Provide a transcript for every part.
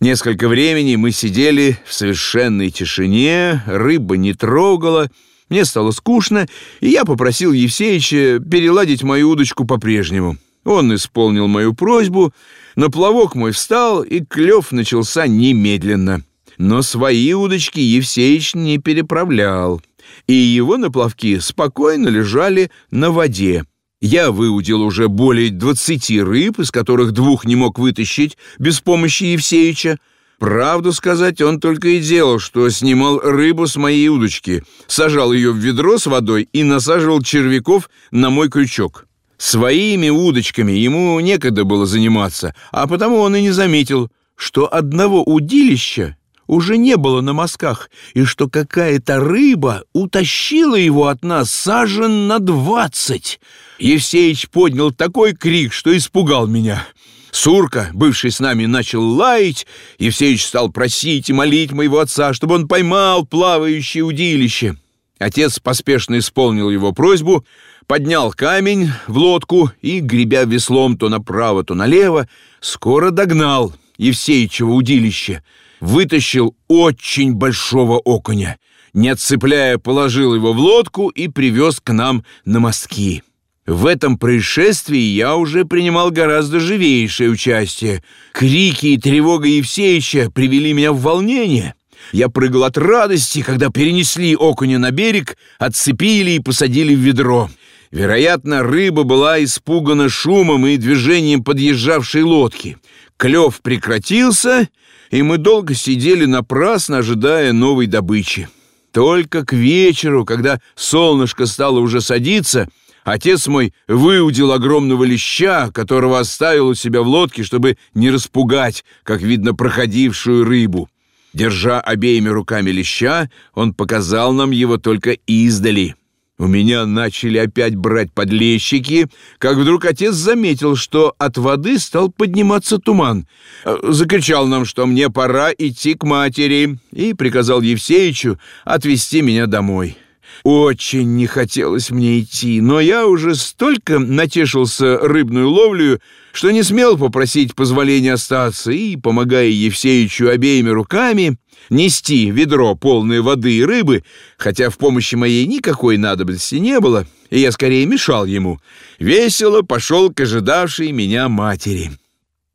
Несколько времени мы сидели в совершенной тишине, рыба не трогала, мне стало скучно, и я попросил Евсеича переладить мою удочку по-прежнему. Он исполнил мою просьбу, но плавок мой встал, и клев начался немедленно. Но свои удочки Евсеич не переправлял, и его наплавки спокойно лежали на воде. Я выудил уже более двадцати рыб, из которых двух не мог вытащить без помощи Евсеича. Правду сказать, он только и делал, что снимал рыбу с моей удочки, сажал ее в ведро с водой и насаживал червяков на мой крючок. Своими удочками ему некогда было заниматься, а потому он и не заметил, что одного удилища уже не было на мазках, и что какая-то рыба утащила его от нас сажен на двадцать. Евсеич поднял такой крик, что испугал меня. Сурка, бывший с нами, начал лаять. Евсеич стал просить и молить моего отца, чтобы он поймал плавающее удилище. Отец поспешно исполнил его просьбу, поднял камень в лодку и, гребя веслом то направо, то налево, скоро догнал Евсеичево удилище — вытащил очень большого окуня, не отцепляя, положил его в лодку и привез к нам на мостки. В этом происшествии я уже принимал гораздо живейшее участие. Крики и тревога Евсеича привели меня в волнение. Я прыгал от радости, когда перенесли окуня на берег, отцепили и посадили в ведро. Вероятно, рыба была испугана шумом и движением подъезжавшей лодки. Клев прекратился, и мы долго сидели напрасно, ожидая новой добычи. Только к вечеру, когда солнышко стало уже садиться, отец мой выудил огромного леща, которого оставил у себя в лодке, чтобы не распугать, как видно, проходившую рыбу. Держа обеими руками леща, он показал нам его только издали — у меня начали опять брать подлещики, как вдруг отец заметил, что от воды стал подниматься туман. Э, закричал нам, что мне пора идти к матери, и приказал Евсеичу отвезти меня домой. Очень не хотелось мне идти, но я уже столько натешился рыбную ловлю, что не смел попросить позволения остаться, и, помогая Евсеичу обеими руками, нести ведро полное воды и рыбы, хотя в помощи моей никакой надобности не было, и я скорее мешал ему, весело пошел к ожидавшей меня матери.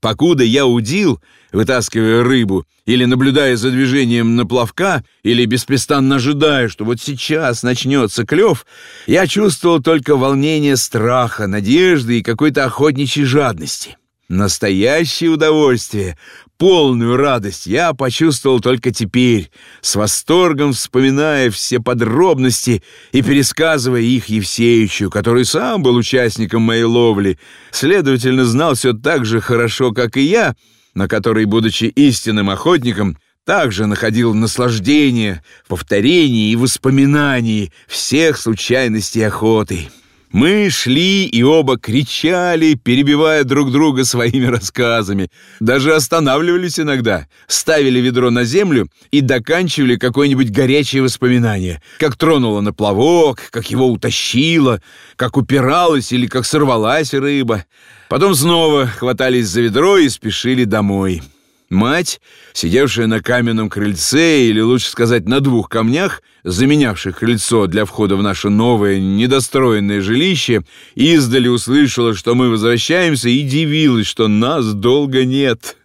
Покуда я удил, вытаскивая рыбу, или наблюдая за движением наплавка, или беспрестанно ожидая, что вот сейчас начнется клев, я чувствовал только волнение страха, надежды и какой-то охотничьей жадности. Настоящее удовольствие, полную радость я почувствовал только теперь, с восторгом вспоминая все подробности и пересказывая их Евсеичу, который сам был участником моей ловли, следовательно, знал все так же хорошо, как и я, на который, будучи истинным охотником, также находил наслаждение в повторении и воспоминании всех случайностей охоты. Мы шли и оба кричали, перебивая друг друга своими рассказами. Даже останавливались иногда, ставили ведро на землю и доканчивали какое-нибудь горячее воспоминание. Как тронуло на плавок, как его утащило, как упиралась или как сорвалась рыба. Потом снова хватались за ведро и спешили домой. Мать, сидевшая на каменном крыльце, или лучше сказать, на двух камнях, заменявших крыльцо для входа в наше новое недостроенное жилище, издали услышала, что мы возвращаемся, и дивилась, что нас долго нет.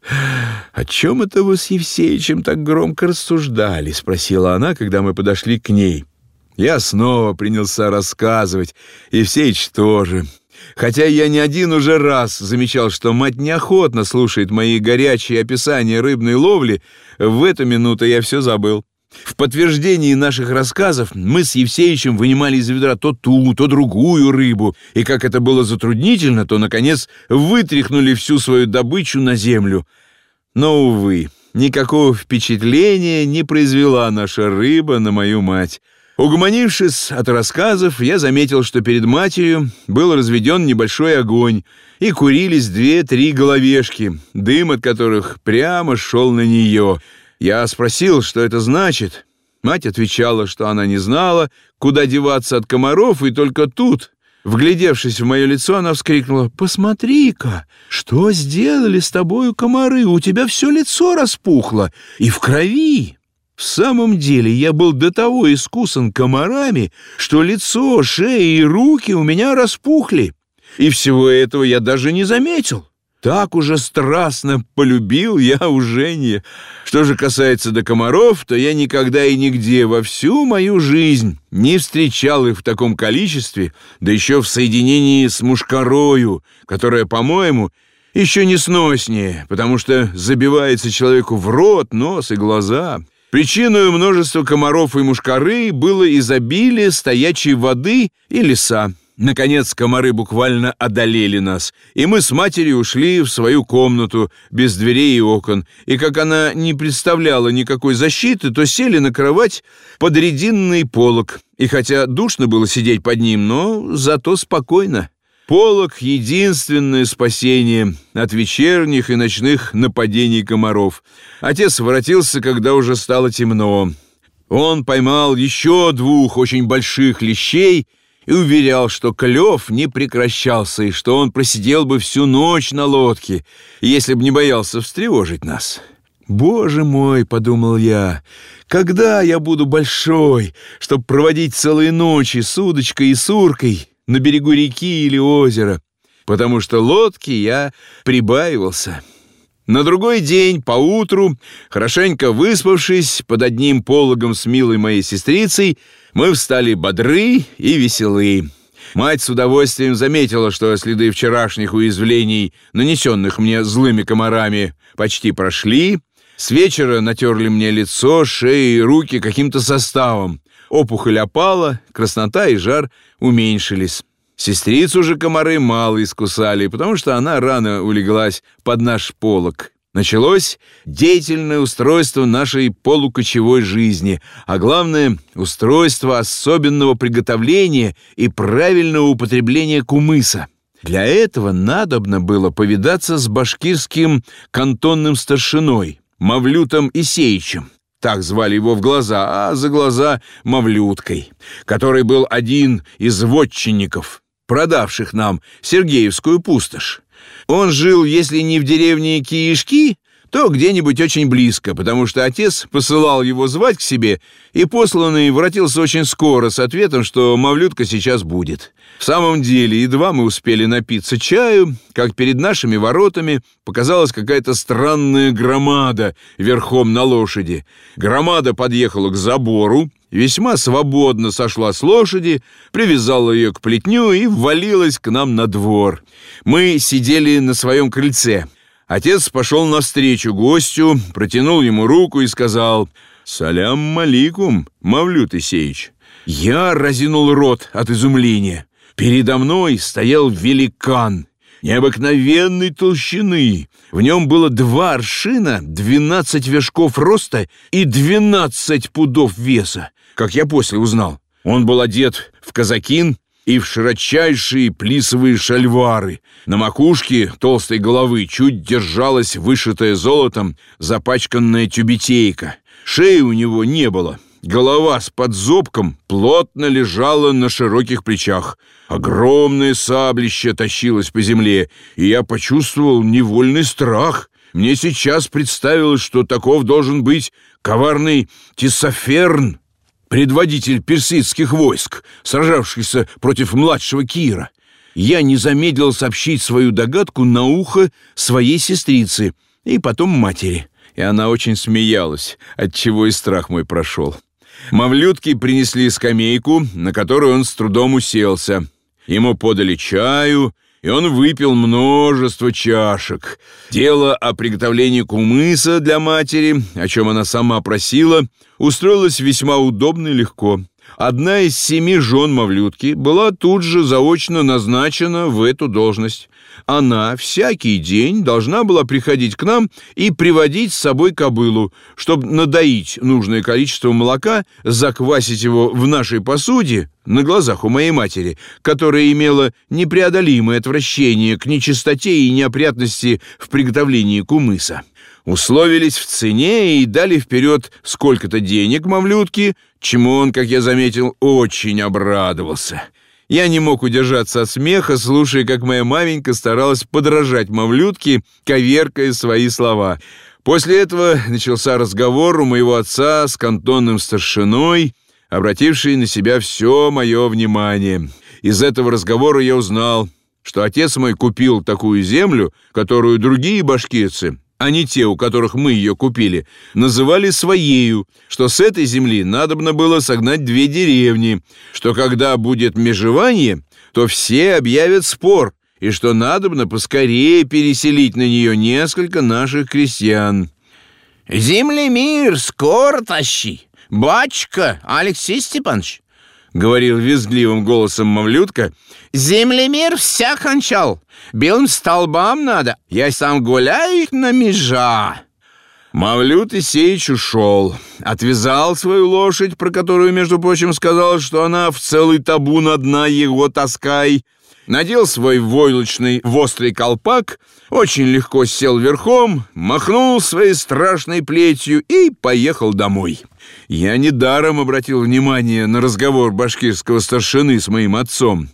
«О чем это вы с Евсеичем так громко рассуждали?» — спросила она, когда мы подошли к ней. Я снова принялся рассказывать, Евсеич тоже. Хотя я не один уже раз замечал, что мать неохотно слушает мои горячие описания рыбной ловли, в эту минуту я все забыл. В подтверждении наших рассказов мы с Евсеичем вынимали из ведра то ту, то другую рыбу, и как это было затруднительно, то, наконец, вытряхнули всю свою добычу на землю. Но, увы, никакого впечатления не произвела наша рыба на мою мать. Угомонившись от рассказов, я заметил, что перед матерью был разведен небольшой огонь, и курились две-три головешки, дым от которых прямо шел на нее. Я спросил, что это значит. Мать отвечала, что она не знала, куда деваться от комаров, и только тут, Вглядевшись в мое лицо, она вскрикнула, «Посмотри-ка, что сделали с тобою комары? У тебя все лицо распухло и в крови!» В самом деле я был до того искусан комарами, что лицо, шея и руки у меня распухли. И всего этого я даже не заметил. Так уже страстно полюбил я Уженье. Что же касается до комаров, то я никогда и нигде во всю мою жизнь не встречал их в таком количестве, да еще в соединении с мушкарою, которая, по-моему, еще не сноснее, потому что забивается человеку в рот, нос и глаза. Причиной множества комаров и мушкары было изобилие стоячей воды и леса. Наконец комары буквально одолели нас, и мы с матерью ушли в свою комнату без дверей и окон, и как она не представляла никакой защиты, то сели на кровать под рединный полог, и хотя душно было сидеть под ним, но зато спокойно. Полог — единственное спасение от вечерних и ночных нападений комаров. Отец воротился, когда уже стало темно. Он поймал еще двух очень больших лещей — и уверял, что клев не прекращался и что он просидел бы всю ночь на лодке, если бы не боялся встревожить нас. «Боже мой!» — подумал я, — «когда я буду большой, чтобы проводить целые ночи с удочкой и суркой на берегу реки или озера?» Потому что лодки я прибаивался». На другой день, поутру, хорошенько выспавшись под одним пологом с милой моей сестрицей, мы встали бодры и веселы. Мать с удовольствием заметила, что следы вчерашних уязвлений, нанесенных мне злыми комарами, почти прошли. С вечера натерли мне лицо, шею и руки каким-то составом. Опухоль опала, краснота и жар уменьшились. Сестрицу же комары мало искусали, потому что она рано улеглась под наш полог. Началось деятельное устройство нашей полукочевой жизни, а главное — устройство особенного приготовления и правильного употребления кумыса. Для этого надобно было повидаться с башкирским кантонным старшиной, Мавлютом Исеичем, так звали его в глаза, а за глаза — Мавлюткой, который был один из вотчинников продавших нам Сергеевскую пустошь. Он жил, если не в деревне Киишки, то где-нибудь очень близко, потому что отец посылал его звать к себе, и посланный воротился очень скоро с ответом, что Мавлютка сейчас будет. В самом деле, едва мы успели напиться чаю, как перед нашими воротами показалась какая-то странная громада верхом на лошади. Громада подъехала к забору, весьма свободно сошла с лошади, привязала ее к плетню и ввалилась к нам на двор. Мы сидели на своем крыльце. Отец пошел навстречу гостю, протянул ему руку и сказал «Салям маликум, Мавлют Исеич». Я разинул рот от изумления. Передо мной стоял великан необыкновенной толщины. В нем было два аршина, двенадцать вершков роста и двенадцать пудов веса как я после узнал. Он был одет в казакин и в широчайшие плисовые шальвары. На макушке толстой головы чуть держалась вышитая золотом запачканная тюбетейка. Шеи у него не было. Голова с подзобком плотно лежала на широких плечах. Огромное саблище тащилось по земле, и я почувствовал невольный страх. Мне сейчас представилось, что таков должен быть коварный Тесоферн, предводитель персидских войск, сражавшихся против младшего Кира. Я не замедлил сообщить свою догадку на ухо своей сестрице и потом матери. И она очень смеялась, отчего и страх мой прошел. Мавлютки принесли скамейку, на которую он с трудом уселся. Ему подали чаю, и он выпил множество чашек. Дело о приготовлении кумыса для матери, о чем она сама просила, устроилось весьма удобно и легко. Одна из семи жен Мавлютки была тут же заочно назначена в эту должность. Она всякий день должна была приходить к нам и приводить с собой кобылу, чтобы надоить нужное количество молока, заквасить его в нашей посуде на глазах у моей матери, которая имела непреодолимое отвращение к нечистоте и неопрятности в приготовлении кумыса условились в цене и дали вперед сколько-то денег мамлютке, чему он, как я заметил, очень обрадовался. Я не мог удержаться от смеха, слушая, как моя маменька старалась подражать мавлютке, коверкая свои слова. После этого начался разговор у моего отца с кантонным старшиной, обративший на себя все мое внимание. Из этого разговора я узнал, что отец мой купил такую землю, которую другие башкирцы, а не те, у которых мы ее купили, называли своею, что с этой земли надобно было согнать две деревни, что когда будет межевание, то все объявят спор, и что надобно поскорее переселить на нее несколько наших крестьян. «Землемир скоро тащи, батюшка Алексей Степанович», — говорил визгливым голосом Мавлютка. «Землемир вся кончал, белым столбам надо, я сам гуляю на межа». Мавлют Исеич ушел, отвязал свою лошадь, про которую, между прочим, сказал, что она в целый табун одна его таскай, надел свой войлочный вострый колпак, очень легко сел верхом, махнул своей страшной плетью и поехал домой. Я недаром обратил внимание на разговор башкирского старшины с моим отцом.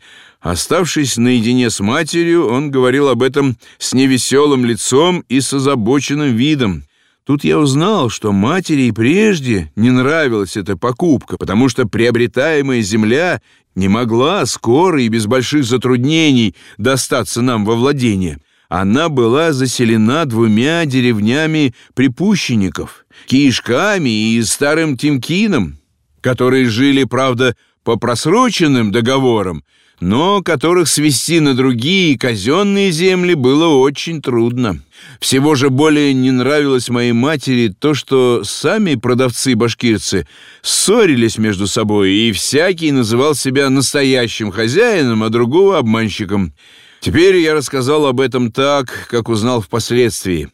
Оставшись наедине с матерью, он говорил об этом с невеселым лицом и с озабоченным видом. Тут я узнал, что матери и прежде не нравилась эта покупка, потому что приобретаемая земля не могла скоро и без больших затруднений достаться нам во владение. Она была заселена двумя деревнями припущенников, кишками и старым Тимкином, которые жили, правда, по просроченным договорам, но которых свести на другие казенные земли было очень трудно. Всего же более не нравилось моей матери то, что сами продавцы-башкирцы ссорились между собой, и всякий называл себя настоящим хозяином, а другого обманщиком. Теперь я рассказал об этом так, как узнал впоследствии.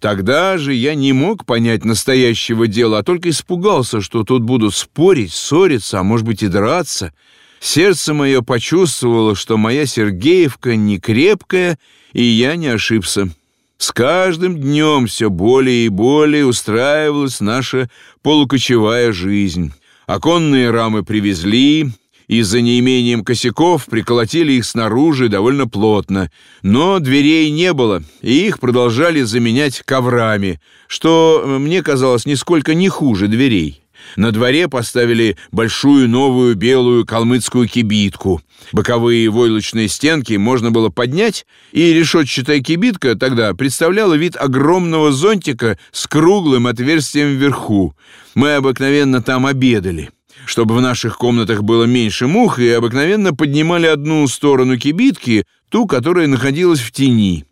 Тогда же я не мог понять настоящего дела, а только испугался, что тут будут спорить, ссориться, а может быть и драться. Сердце мое почувствовало, что моя Сергеевка не крепкая, и я не ошибся. С каждым днем все более и более устраивалась наша полукочевая жизнь. Оконные рамы привезли, и за неимением косяков приколотили их снаружи довольно плотно. Но дверей не было, и их продолжали заменять коврами, что мне казалось нисколько не хуже дверей. На дворе поставили большую новую белую калмыцкую кибитку. Боковые войлочные стенки можно было поднять, и решетчатая кибитка тогда представляла вид огромного зонтика с круглым отверстием вверху. Мы обыкновенно там обедали. Чтобы в наших комнатах было меньше мух, и обыкновенно поднимали одну сторону кибитки, ту, которая находилась в тени.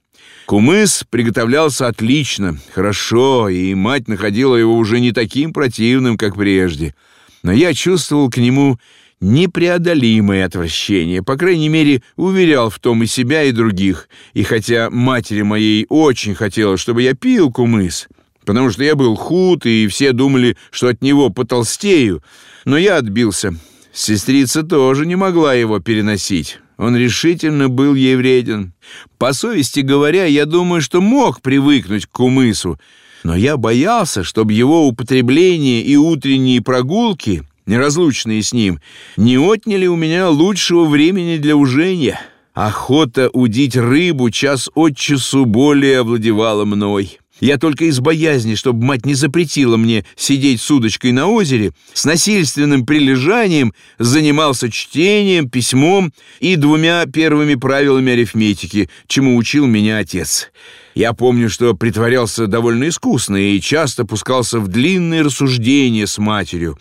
Кумыс приготовлялся отлично, хорошо, и мать находила его уже не таким противным, как прежде. Но я чувствовал к нему непреодолимое отвращение, по крайней мере, уверял в том и себя, и других. И хотя матери моей очень хотелось, чтобы я пил кумыс, потому что я был худ, и все думали, что от него потолстею, но я отбился. Сестрица тоже не могла его переносить. Он решительно был ей вреден. По совести говоря, я думаю, что мог привыкнуть к кумысу, но я боялся, чтобы его употребление и утренние прогулки, неразлучные с ним, не отняли у меня лучшего времени для ужения. Охота удить рыбу час от часу более овладевала мной. Я только из боязни, чтобы мать не запретила мне сидеть с удочкой на озере, с насильственным прилежанием занимался чтением, письмом и двумя первыми правилами арифметики, чему учил меня отец. Я помню, что притворялся довольно искусно и часто пускался в длинные рассуждения с матерью,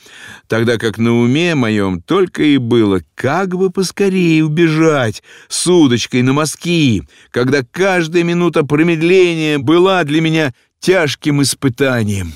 тогда как на уме моем только и было, как бы поскорее убежать с удочкой на мазки, когда каждая минута промедления была для меня тяжким испытанием.